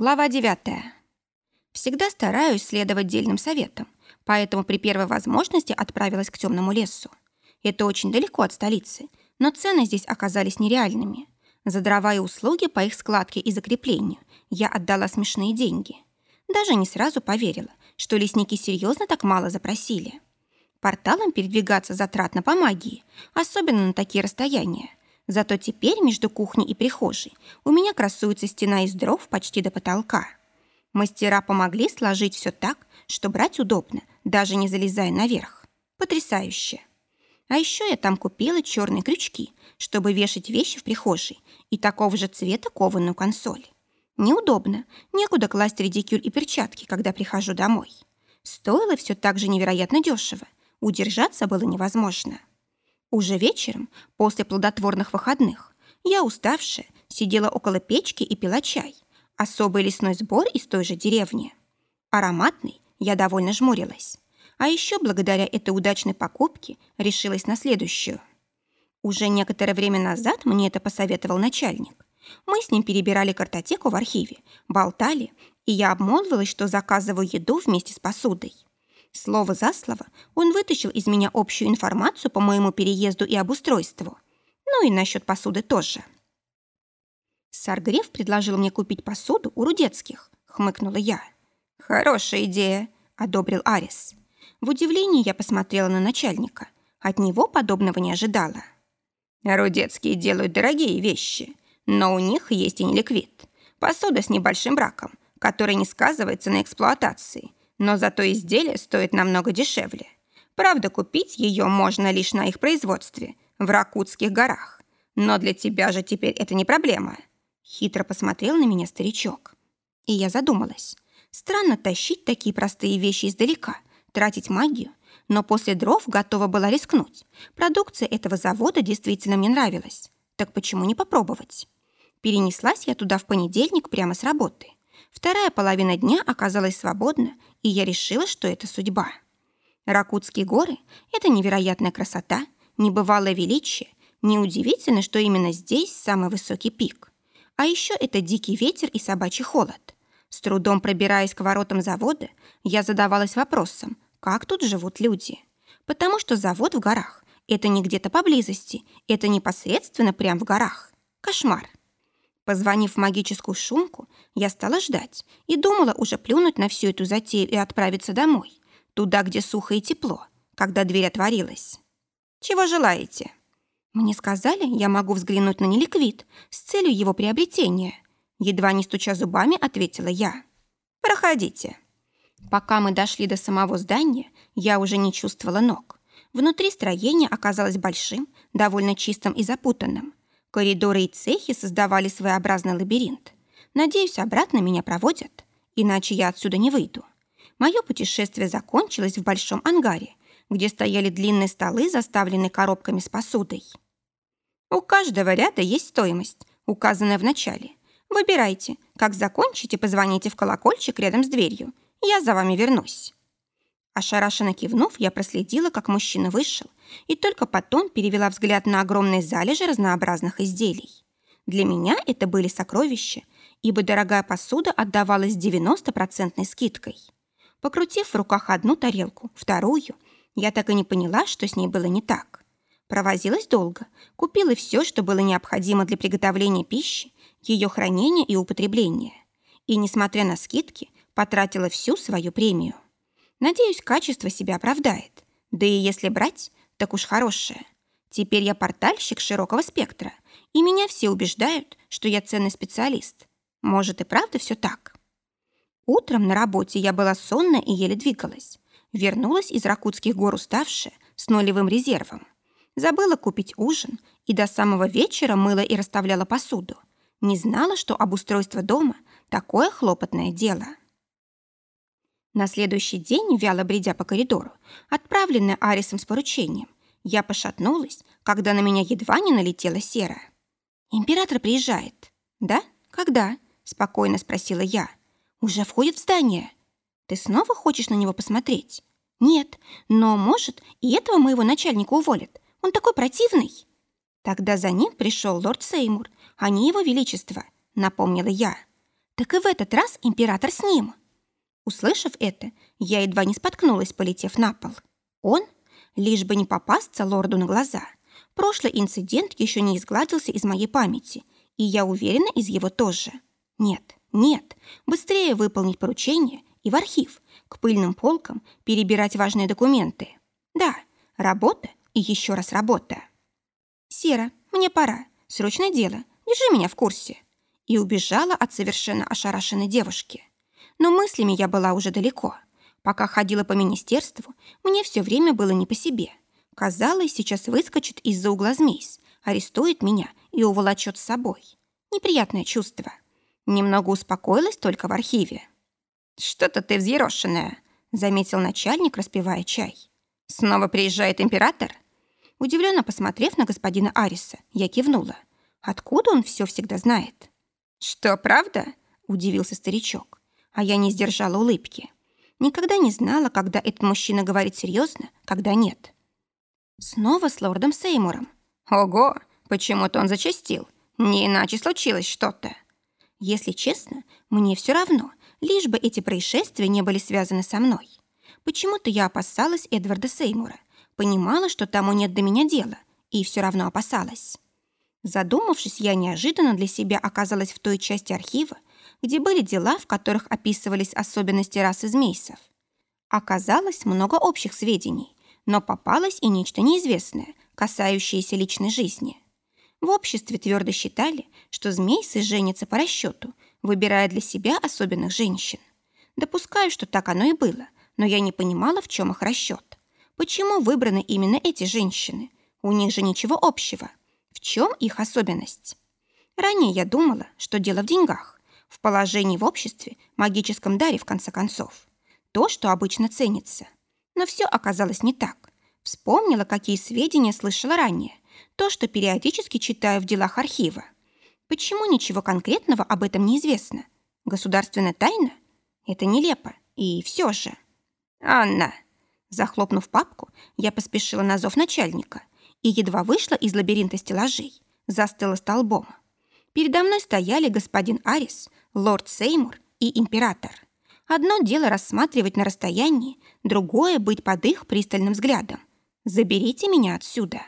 Глава 9. Всегда стараюсь следовать дельным советам, поэтому при первой возможности отправилась к темному лесу. Это очень далеко от столицы, но цены здесь оказались нереальными. За дрова и услуги по их складке и закреплению я отдала смешные деньги. Даже не сразу поверила, что лесники серьезно так мало запросили. Порталом передвигаться затратно по магии, особенно на такие расстояния. Зато теперь между кухней и прихожей у меня красуется стена из дров почти до потолка. Мастера помогли сложить все так, что брать удобно, даже не залезая наверх. Потрясающе. А еще я там купила черные крючки, чтобы вешать вещи в прихожей, и такого же цвета кованую консоль. Неудобно, некуда класть редикюль и перчатки, когда прихожу домой. Стоило все так же невероятно дешево. Удержаться было невозможно. Уже вечером, после плодотворных выходных, я, уставшая, сидела около печки и пила чай. Особый лесной сбор из той же деревни. Ароматный, я довольно жмурилась. А еще благодаря этой удачной покупке решилась на следующую. Уже некоторое время назад мне это посоветовал начальник. Мы с ним перебирали картотеку в архиве, болтали, и я обмолвилась, что заказываю еду вместе с посудой. Слово за слово он вытащил из меня общую информацию по моему переезду и обустройству. Ну и насчет посуды тоже. Саргрев предложил мне купить посуду у Рудецких, хмыкнула я. Хорошая идея, одобрил Арис. В удивлении я посмотрела на начальника. От него подобного не ожидала. Рудецкие делают дорогие вещи, но у них есть и неликвид. Посуда с небольшим браком, который не сказывается на эксплуатации – но зато изделие стоит намного дешевле. Правда, купить ее можно лишь на их производстве, в Ракутских горах. Но для тебя же теперь это не проблема. Хитро посмотрел на меня старичок. И я задумалась. Странно тащить такие простые вещи издалека, тратить магию, но после дров готова была рискнуть. Продукция этого завода действительно мне нравилась. Так почему не попробовать? Перенеслась я туда в понедельник прямо с работы. Вторая половина дня оказалась свободна, и я решила, что это судьба. Ракутские горы — это невероятная красота, небывалое величие, неудивительно, что именно здесь самый высокий пик. А еще это дикий ветер и собачий холод. С трудом пробираясь к воротам завода, я задавалась вопросом, как тут живут люди. Потому что завод в горах — это не где-то поблизости, это непосредственно прямо в горах. Кошмар. Позвонив в магическую шумку, я стала ждать и думала уже плюнуть на всю эту затею и отправиться домой, туда, где сухо и тепло, когда дверь отворилась. «Чего желаете?» Мне сказали, я могу взглянуть на неликвид с целью его приобретения. Едва не стуча зубами, ответила я. «Проходите». Пока мы дошли до самого здания, я уже не чувствовала ног. Внутри строение оказалось большим, довольно чистым и запутанным. Коридоры и цехи создавали своеобразный лабиринт. Надеюсь, обратно меня проводят, иначе я отсюда не выйду. Мое путешествие закончилось в большом ангаре, где стояли длинные столы, заставленные коробками с посудой. У каждого ряда есть стоимость, указанная в начале. Выбирайте, как закончите, позвоните в колокольчик рядом с дверью. Я за вами вернусь. Ошарашенно кивнув, я проследила, как мужчина вышел, и только потом перевела взгляд на огромные залежи разнообразных изделий. Для меня это были сокровища, ибо дорогая посуда отдавалась 90% скидкой. Покрутив в руках одну тарелку, вторую, я так и не поняла, что с ней было не так. Провозилась долго, купила все, что было необходимо для приготовления пищи, ее хранения и употребления. И, несмотря на скидки, потратила всю свою премию. Надеюсь, качество себя оправдает. Да и если брать, так уж хорошее. Теперь я портальщик широкого спектра, и меня все убеждают, что я ценный специалист. Может, и правда все так? Утром на работе я была сонная и еле двигалась. Вернулась из Ракутских гор уставшая, с нулевым резервом. Забыла купить ужин и до самого вечера мыла и расставляла посуду. Не знала, что обустройство дома – такое хлопотное дело. На следующий день, вяло бредя по коридору, отправленная Арисом с поручением, я пошатнулась, когда на меня едва не налетела сера. «Император приезжает». «Да? Когда?» – спокойно спросила я. «Уже входит в здание. Ты снова хочешь на него посмотреть?» «Нет, но, может, и этого моего начальника уволят. Он такой противный». «Тогда за ним пришел лорд Сеймур, а не его величество», – напомнила я. Так и в этот раз император с ним. Услышав это, я едва не споткнулась, полетев на пол. Он? Лишь бы не попасться лорду на глаза. Прошлый инцидент еще не изгладился из моей памяти, и я уверена, из его тоже. Нет, нет, быстрее выполнить поручение и в архив, к пыльным полкам перебирать важные документы. Да, работа и еще раз работа. «Сера, мне пора. Срочное дело. Держи меня в курсе». И убежала от совершенно ошарашенной девушки. Но мыслями я была уже далеко. Пока ходила по министерству, мне все время было не по себе. Казалось, сейчас выскочит из-за угла змейс, арестует меня и уволочет с собой. Неприятное чувство. Немного успокоилась только в архиве. «Что-то ты взъерошенная», — заметил начальник, распивая чай. «Снова приезжает император?» Удивленно посмотрев на господина Ариса, я кивнула. «Откуда он все всегда знает?» «Что, правда?» — удивился старичок. А я не сдержала улыбки. Никогда не знала, когда этот мужчина говорит серьезно, когда нет. Снова с лордом Сеймуром. «Ого, почему-то он зачастил. Не иначе случилось что-то». Если честно, мне все равно, лишь бы эти происшествия не были связаны со мной. Почему-то я опасалась Эдварда Сеймура, Понимала, что тому нет до меня дела, и все равно опасалась. Задумавшись, я неожиданно для себя оказалась в той части архива, где были дела, в которых описывались особенности расы змейсов. Оказалось много общих сведений, но попалось и нечто неизвестное, касающееся личной жизни. В обществе твердо считали, что змейсы женятся по расчету, выбирая для себя особенных женщин. Допускаю, что так оно и было, но я не понимала, в чем их расчет. Почему выбраны именно эти женщины? У них же ничего общего. В чем их особенность? Ранее я думала, что дело в деньгах, в положении в обществе, магическом даре, в конце концов. То, что обычно ценится. Но все оказалось не так. Вспомнила, какие сведения слышала ранее. То, что периодически читаю в делах архива. Почему ничего конкретного об этом не известно? Государственная тайна? Это нелепо. И все же... «Анна!» Захлопнув папку, я поспешила на зов начальника и едва вышла из лабиринта стеллажей, застыла столбом. Передо мной стояли господин Арис, лорд Сеймур и император. Одно дело рассматривать на расстоянии, другое — быть под их пристальным взглядом. «Заберите меня отсюда».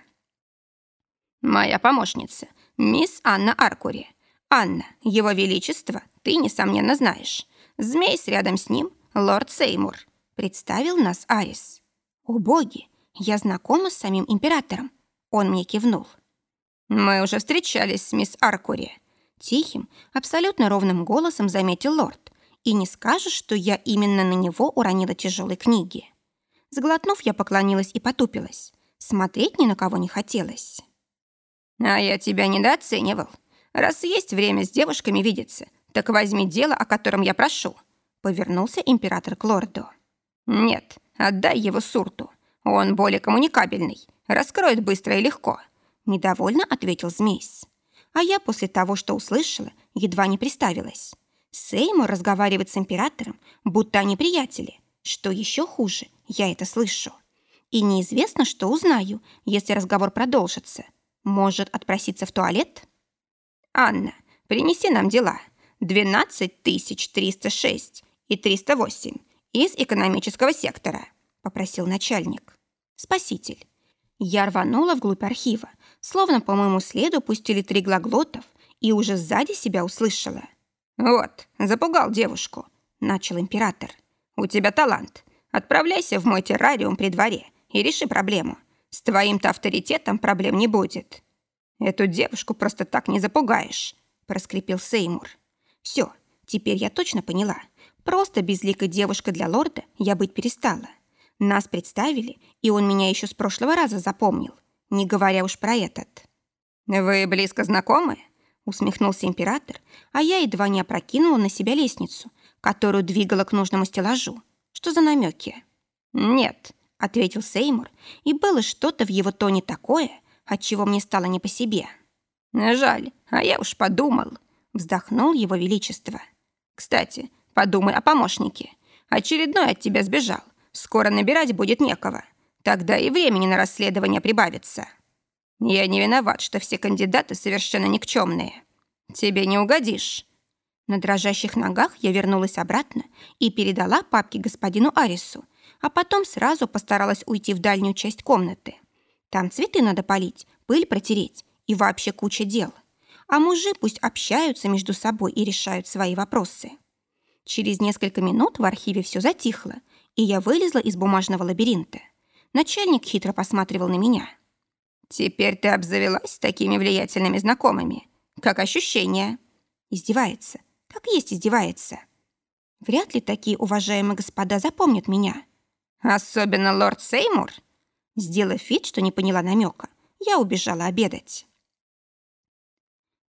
«Моя помощница, мисс Анна Аркури. Анна, его величество, ты, несомненно, знаешь. Змей с рядом с ним — лорд Сеймур представил нас Арис. «О боги, я знакома с самим императором». Он мне кивнул. «Мы уже встречались с мисс Аркури». Тихим, абсолютно ровным голосом заметил лорд. И не скажешь, что я именно на него уронила тяжелые книги. Сглотнув, я поклонилась и потупилась. Смотреть ни на кого не хотелось. «А я тебя недооценивал. Раз есть время с девушками видеться, так возьми дело, о котором я прошу», — повернулся император к лорду. «Нет, отдай его Сурту. Он более коммуникабельный, раскроет быстро и легко», — недовольно ответил Змейс. А я после того, что услышала, едва не приставилась. Сеймур разговаривает с императором, будто они приятели. Что еще хуже, я это слышу. И неизвестно, что узнаю, если разговор продолжится. Может, отпроситься в туалет? «Анна, принеси нам дела. 12 306 и 308 из экономического сектора», — попросил начальник. «Спаситель». Я рванула вглубь архива, словно по моему следу пустили три глаглотов, и уже сзади себя услышала. «Вот, запугал девушку», — начал император. «У тебя талант. Отправляйся в мой террариум при дворе и реши проблему. С твоим-то авторитетом проблем не будет». «Эту девушку просто так не запугаешь», — проскрипел Сеймур. «Все, теперь я точно поняла. Просто безликой девушкой для лорда я быть перестала. Нас представили, и он меня еще с прошлого раза запомнил, не говоря уж про этот. «Вы близко знакомы?» — усмехнулся император, а я едва не опрокинула на себя лестницу, которую двигала к нужному стеллажу. Что за намеки? «Нет», — ответил Сеймур, и было что-то в его тоне такое, от чего мне стало не по себе. «Жаль, а я уж подумал», — вздохнул его величество. «Кстати, Подумай о помощнике. Очередной от тебя сбежал. Скоро набирать будет некого. Тогда и времени на расследование прибавится. Я не виноват, что все кандидаты совершенно никчемные. Тебе не угодишь. На дрожащих ногах я вернулась обратно и передала папки господину Арису, а потом сразу постаралась уйти в дальнюю часть комнаты. Там цветы надо полить, пыль протереть и вообще куча дел. А мужи пусть общаются между собой и решают свои вопросы. Через несколько минут в архиве все затихло, и я вылезла из бумажного лабиринта. Начальник хитро посматривал на меня. «Теперь ты обзавелась такими влиятельными знакомыми. Как ощущение?» Издевается. Как есть издевается. Вряд ли такие уважаемые господа запомнят меня. Особенно лорд Сеймур. Сделав вид, что не поняла намека, я убежала обедать.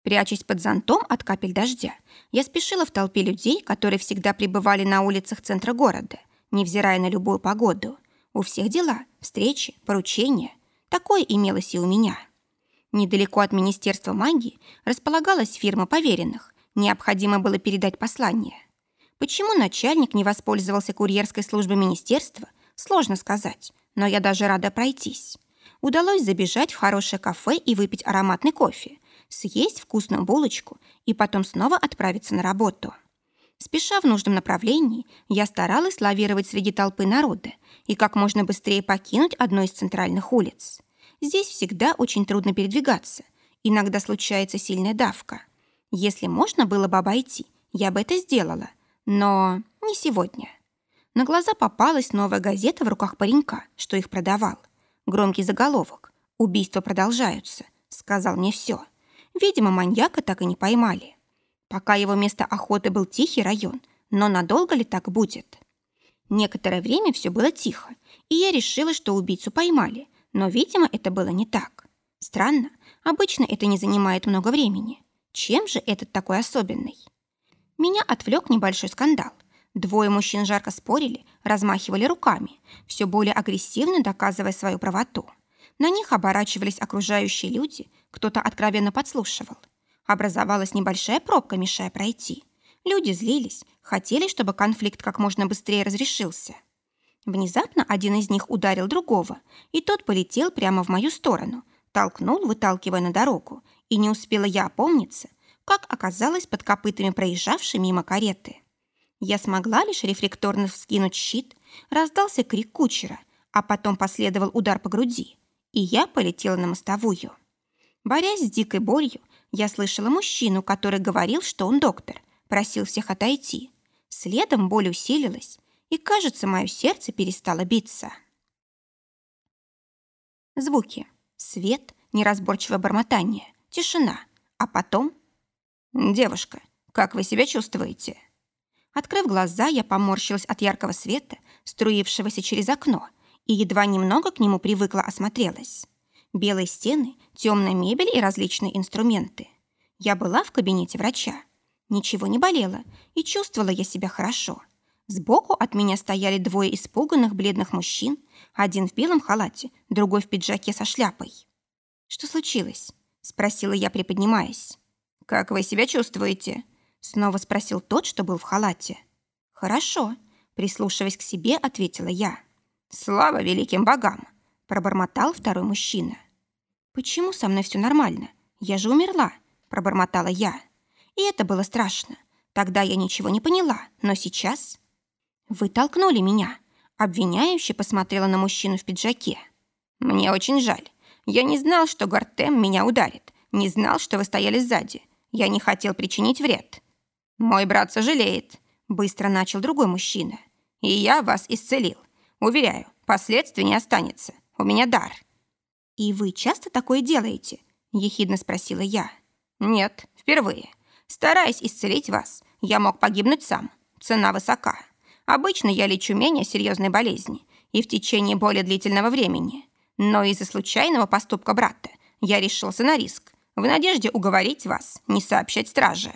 Прячась под зонтом от капель дождя, я спешила в толпе людей, которые всегда пребывали на улицах центра города, невзирая на любую погоду. У всех дела, встречи, поручения. Такое имелось и у меня. Недалеко от Министерства магии располагалась фирма поверенных. Необходимо было передать послание. Почему начальник не воспользовался курьерской службой министерства, сложно сказать, но я даже рада пройтись. Удалось забежать в хорошее кафе и выпить ароматный кофе, съесть вкусную булочку и потом снова отправиться на работу. Спеша в нужном направлении, я старалась лавировать среди толпы народа и как можно быстрее покинуть одну из центральных улиц. Здесь всегда очень трудно передвигаться. Иногда случается сильная давка. Если можно было бы обойти, я бы это сделала. Но не сегодня. На глаза попалась новая газета в руках паренька, что их продавал. Громкий заголовок «Убийства продолжаются», сказал мне все. Видимо, маньяка так и не поймали. Пока его место охоты был тихий район, но надолго ли так будет? Некоторое время все было тихо, и я решила, что убийцу поймали, но, видимо, это было не так. Странно, обычно это не занимает много времени. Чем же этот такой особенный? Меня отвлек небольшой скандал. Двое мужчин жарко спорили, размахивали руками, все более агрессивно доказывая свою правоту. На них оборачивались окружающие люди, кто-то откровенно подслушивал. Образовалась небольшая пробка, мешая пройти. Люди злились, хотели, чтобы конфликт как можно быстрее разрешился. Внезапно один из них ударил другого, и тот полетел прямо в мою сторону, толкнул, выталкивая на дорогу, и не успела я опомниться, как оказалось под копытами проезжавшей мимо кареты. Я смогла лишь рефлекторно вскинуть щит, раздался крик кучера, а потом последовал удар по груди, и я полетела на мостовую. Борясь с дикой болью, я слышала мужчину, который говорил, что он доктор, просил всех отойти. Следом боль усилилась, и, кажется, мое сердце перестало биться. Звуки. Свет, неразборчивое бормотание, тишина. А потом... «Девушка, как вы себя чувствуете?» Открыв глаза, я поморщилась от яркого света, струившегося через окно, и едва немного к нему привыкла осмотрелась. Белые стены, темная мебель и различные инструменты. Я была в кабинете врача. Ничего не болело, и чувствовала я себя хорошо. Сбоку от меня стояли двое испуганных бледных мужчин, один в белом халате, другой в пиджаке со шляпой. «Что случилось?» — спросила я, приподнимаясь. «Как вы себя чувствуете?» — снова спросил тот, что был в халате. «Хорошо», — прислушиваясь к себе, ответила я. «Слава великим богам!» — пробормотал второй мужчина. «Почему со мной все нормально? Я же умерла», — пробормотала я. И это было страшно. Тогда я ничего не поняла, но сейчас... «Вы толкнули меня», — обвиняюще посмотрела на мужчину в пиджаке. «Мне очень жаль. Я не знал, что Гортем меня ударит. Не знал, что вы стояли сзади. Я не хотел причинить вред». «Мой брат сожалеет», — быстро начал другой мужчина. «И я вас исцелил. Уверяю, последствий не останется. У меня дар». «И вы часто такое делаете?» — ехидно спросила я. «Нет, впервые. Стараясь исцелить вас, я мог погибнуть сам. Цена высока. Обычно я лечу менее серьезной болезни и в течение более длительного времени. Но из-за случайного поступка брата я решился на риск, в надежде уговорить вас не сообщать страже.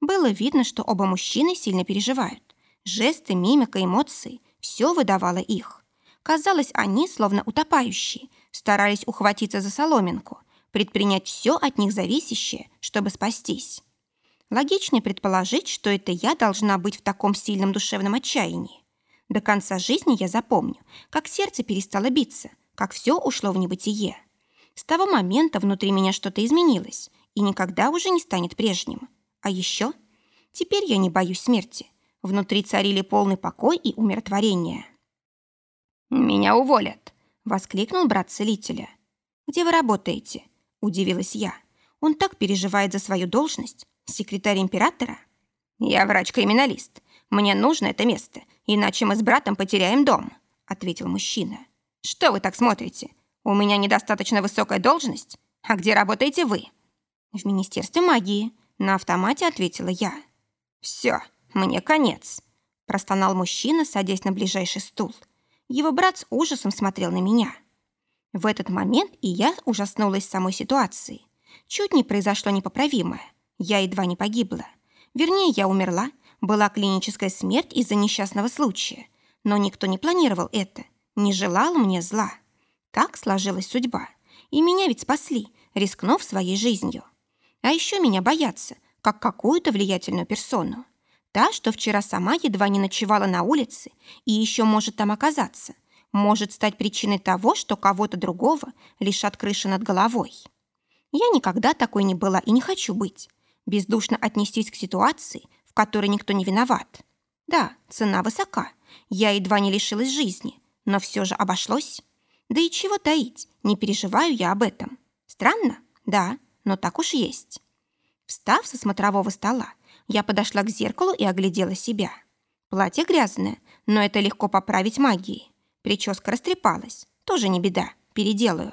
Было видно, что оба мужчины сильно переживают. Жесты, мимика, эмоции – все выдавало их. Казалось, они, словно утопающие, старались ухватиться за соломинку, предпринять все от них зависящее, чтобы спастись. Логичнее предположить, что это я должна быть в таком сильном душевном отчаянии. До конца жизни я запомню, как сердце перестало биться, как все ушло в небытие. С того момента внутри меня что-то изменилось и никогда уже не станет прежним. А еще Теперь я не боюсь смерти. Внутри царили полный покой и умиротворение. «Меня уволят!» — воскликнул брат целителя. «Где вы работаете?» — удивилась я. «Он так переживает за свою должность. Секретарь императора?» «Я врач-криминалист. Мне нужно это место, иначе мы с братом потеряем дом», — ответил мужчина. «Что вы так смотрите? У меня недостаточно высокая должность? А где работаете вы?» «В Министерстве магии», — на автомате ответила я. «Все, мне конец», — простонал мужчина, садясь на ближайший стул. Его брат с ужасом смотрел на меня. В этот момент и я ужаснулась самой ситуации. Чуть не произошло непоправимое. Я едва не погибла. Вернее, я умерла. Была клиническая смерть из-за несчастного случая. Но никто не планировал это, не желал мне зла. Так сложилась судьба. И меня ведь спасли, рискнув своей жизнью. А еще меня боятся, как какую-то влиятельную персону. Та, что вчера сама едва не ночевала на улице и еще может там оказаться, может стать причиной того, что кого-то другого лишат крыши над головой. Я никогда такой не была и не хочу быть. Бездушно отнестись к ситуации, в которой никто не виноват. Да, цена высока. Я едва не лишилась жизни, но все же обошлось. Да и чего таить, не переживаю я об этом. Странно? Да, но так уж есть. Встав со смотрового стола, я подошла к зеркалу и оглядела себя. Платье грязное, но это легко поправить магией. Прическа растрепалась, тоже не беда, переделаю.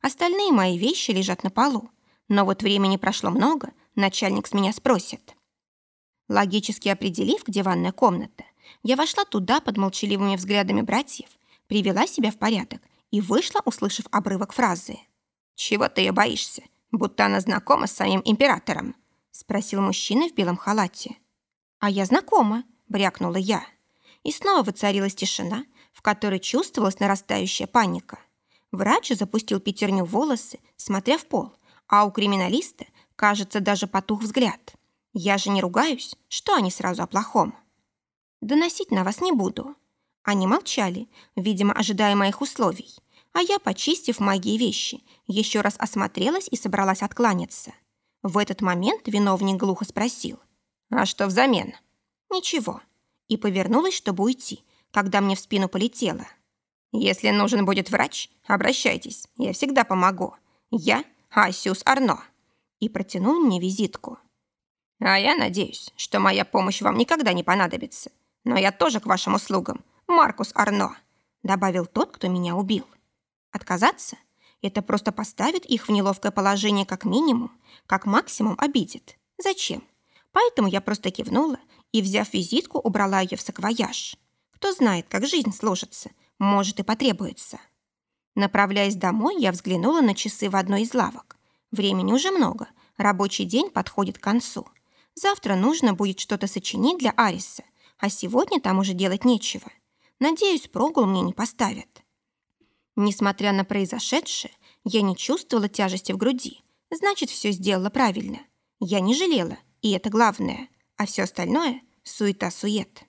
Остальные мои вещи лежат на полу. Но вот времени прошло много, начальник с меня спросит. Логически определив, где ванная комната, я вошла туда под молчаливыми взглядами братьев, привела себя в порядок и вышла, услышав обрывок фразы. «Чего ты ее боишься? будто она знакома с самим императором?» — спросил мужчина в белом халате. «А я знакома», — брякнула я. И снова воцарилась тишина, в которой чувствовалась нарастающая паника. Врач запустил пятерню в волосы, смотря в пол, а у криминалиста, кажется, даже потух взгляд. Я же не ругаюсь, что они сразу о плохом? Доносить на вас не буду. Они молчали, видимо, ожидая моих условий, а я, почистив магии вещи, еще раз осмотрелась и собралась откланяться. В этот момент виновник глухо спросил. «А что взамен?» «Ничего». И повернулась, чтобы уйти, когда мне в спину полетело. «Если нужен будет врач, обращайтесь, я всегда помогу. Я Асиус Арно». И протянул мне визитку. «А я надеюсь, что моя помощь вам никогда не понадобится. Но я тоже к вашим услугам, Маркус Арно», добавил тот, кто меня убил. Отказаться? Это просто поставит их в неловкое положение как минимум, как максимум обидит. Зачем? Поэтому я просто кивнула и, взяв визитку, убрала ее в саквояж. Кто знает, как жизнь сложится, может и потребуется. Направляясь домой, я взглянула на часы в одной из лавок. Времени уже много, рабочий день подходит к концу. Завтра нужно будет что-то сочинить для Ариса, а сегодня там уже делать нечего. Надеюсь, прогул мне не поставят. Несмотря на произошедшее, я не чувствовала тяжести в груди. Значит, все сделала правильно. Я не жалела, и это главное. А все остальное — суета-сует.